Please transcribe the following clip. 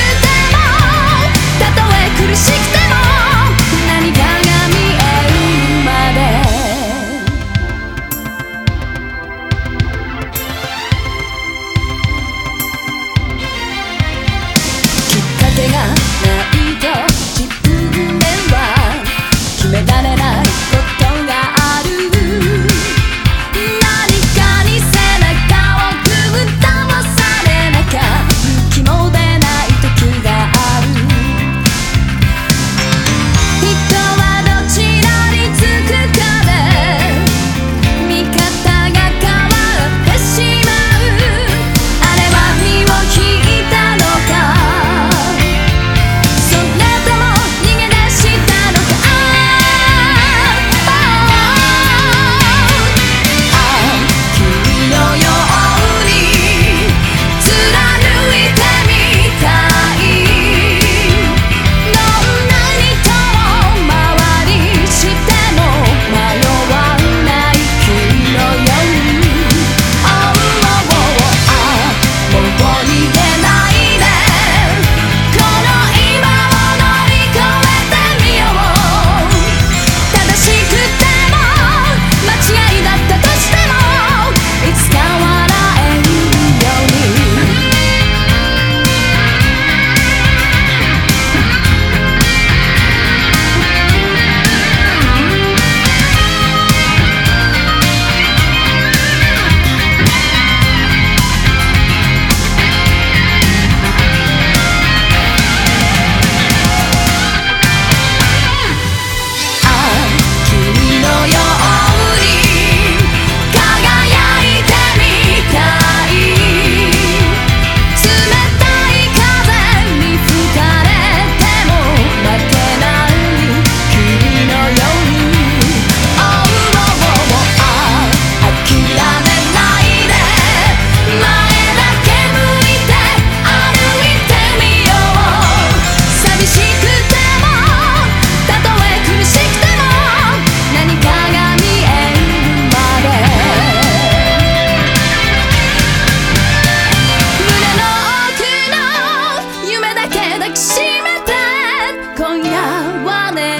絶対 거야 와내